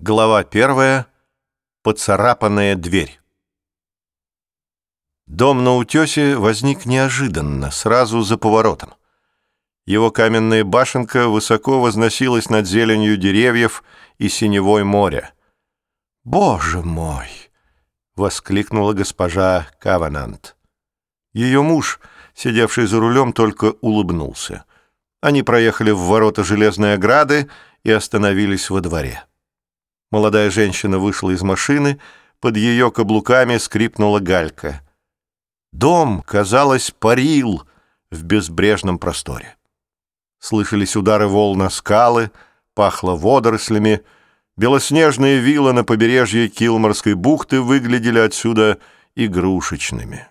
Глава первая. Поцарапанная дверь. Дом на утесе возник неожиданно, сразу за поворотом. Его каменная башенка высоко возносилась над зеленью деревьев и синевой моря. «Боже мой!» — воскликнула госпожа Каванант. Ее муж, сидевший за рулем, только улыбнулся. Они проехали в ворота железной ограды и остановились во дворе. Молодая женщина вышла из машины, под ее каблуками скрипнула галька. Дом, казалось, парил в безбрежном просторе. Слышались удары волн на скалы, пахло водорослями. Белоснежные виллы на побережье Килморской бухты выглядели отсюда игрушечными.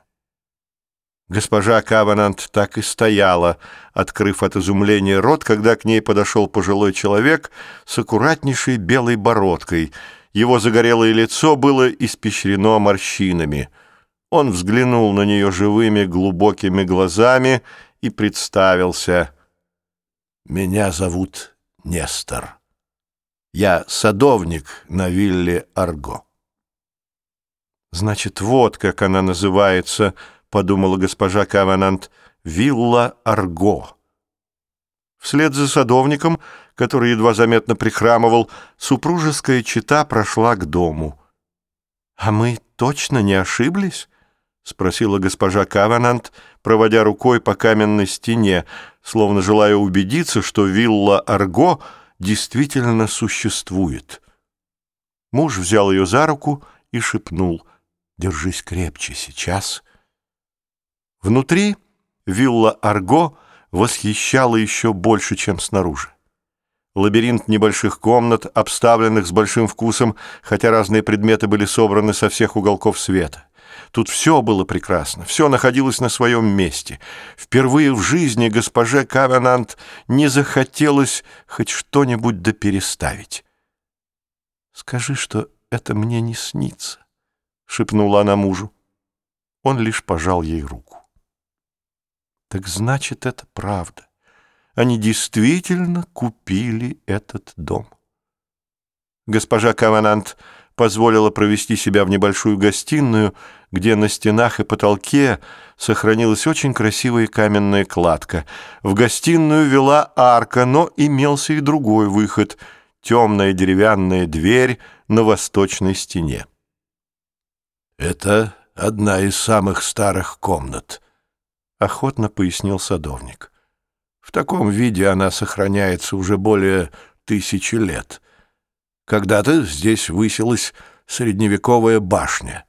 Госпожа Каванант так и стояла, открыв от изумления рот, когда к ней подошел пожилой человек с аккуратнейшей белой бородкой. Его загорелое лицо было испещрено морщинами. Он взглянул на нее живыми глубокими глазами и представился. «Меня зовут Нестор. Я садовник на вилле Арго». «Значит, вот как она называется», — подумала госпожа Каванант, — «вилла Арго». Вслед за садовником, который едва заметно прихрамывал, супружеская чита прошла к дому. «А мы точно не ошиблись?» — спросила госпожа Каванант, проводя рукой по каменной стене, словно желая убедиться, что вилла Арго действительно существует. Муж взял ее за руку и шепнул «Держись крепче, сейчас Внутри вилла Арго восхищала еще больше, чем снаружи. Лабиринт небольших комнат, обставленных с большим вкусом, хотя разные предметы были собраны со всех уголков света. Тут все было прекрасно, все находилось на своем месте. Впервые в жизни госпоже Кавенант не захотелось хоть что-нибудь допереставить. «Скажи, что это мне не снится», — шепнула она мужу. Он лишь пожал ей руку. Так значит, это правда. Они действительно купили этот дом. Госпожа Каванант позволила провести себя в небольшую гостиную, где на стенах и потолке сохранилась очень красивая каменная кладка. В гостиную вела арка, но имелся и другой выход — темная деревянная дверь на восточной стене. «Это одна из самых старых комнат», — охотно пояснил садовник. «В таком виде она сохраняется уже более тысячи лет. Когда-то здесь высилась средневековая башня.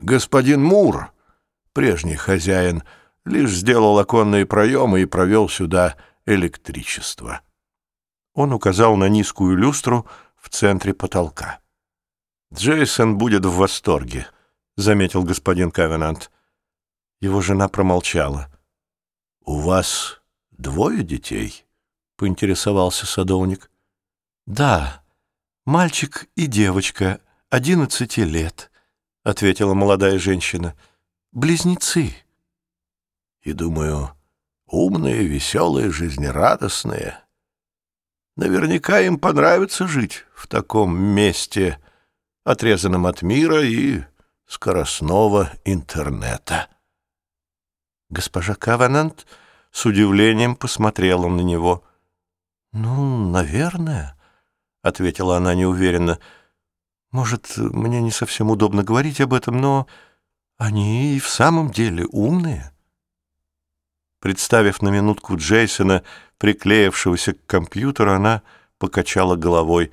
Господин Мур, прежний хозяин, лишь сделал оконные проемы и провел сюда электричество». Он указал на низкую люстру в центре потолка. «Джейсон будет в восторге», — заметил господин Кавенант. Его жена промолчала. «У вас двое детей?» — поинтересовался садовник. «Да, мальчик и девочка, одиннадцати лет», — ответила молодая женщина. «Близнецы». «И думаю, умные, веселые, жизнерадостные. Наверняка им понравится жить в таком месте, отрезанном от мира и скоростного интернета». Госпожа Каванант с удивлением посмотрела на него. «Ну, наверное», — ответила она неуверенно. «Может, мне не совсем удобно говорить об этом, но они и в самом деле умные». Представив на минутку Джейсона, приклеившегося к компьютеру, она покачала головой.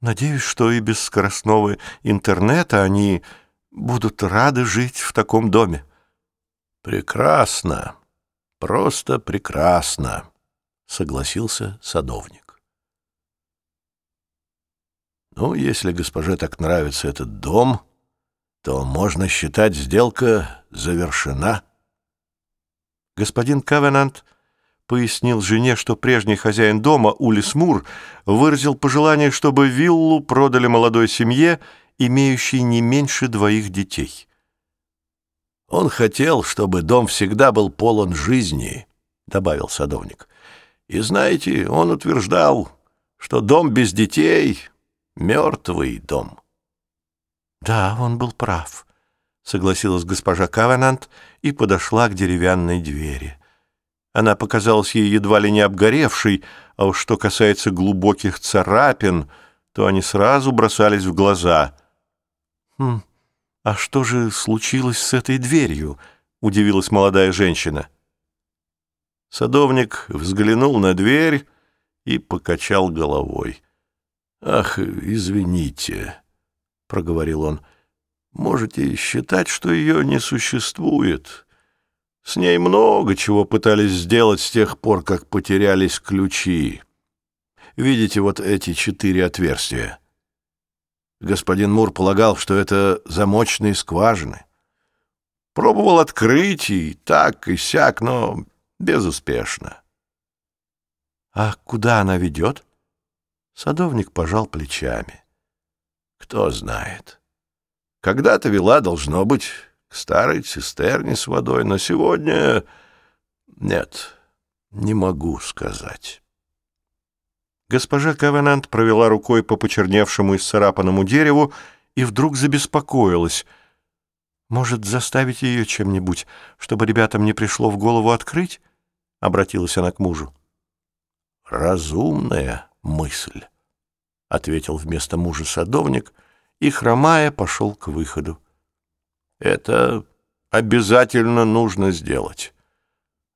«Надеюсь, что и без скоростного интернета они будут рады жить в таком доме». «Прекрасно, просто прекрасно», — согласился садовник. «Ну, если госпоже так нравится этот дом, то можно считать сделка завершена». Господин Кавенант пояснил жене, что прежний хозяин дома, Улис Мур, выразил пожелание, чтобы виллу продали молодой семье, имеющей не меньше двоих детей. Он хотел, чтобы дом всегда был полон жизни, — добавил садовник. И знаете, он утверждал, что дом без детей мертвый дом. Да, он был прав, согласилась госпожа Кавенант и подошла к деревянной двери. Она показалась ей едва ли не обгоревшей, а уж что касается глубоких царапин, то они сразу бросались в глаза. «Хм, а что же случилось с этой дверью?» — удивилась молодая женщина. Садовник взглянул на дверь и покачал головой. «Ах, извините», — проговорил он, — «можете считать, что ее не существует». С ней много чего пытались сделать с тех пор, как потерялись ключи. Видите вот эти четыре отверстия? Господин Мур полагал, что это замочные скважины. Пробовал открыть и так, и сяк, но безуспешно. А куда она ведет? Садовник пожал плечами. Кто знает. Когда-то вела, должно быть, к старой цистерне с водой, но сегодня... Нет, не могу сказать. Госпожа Кавенант провела рукой по почерневшему и сцарапанному дереву и вдруг забеспокоилась. «Может, заставить ее чем-нибудь, чтобы ребятам не пришло в голову открыть?» — обратилась она к мужу. «Разумная мысль», — ответил вместо мужа садовник и, хромая, пошел к выходу. Это обязательно нужно сделать.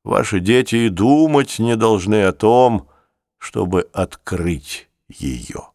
Ваши дети и думать не должны о том, чтобы открыть ее.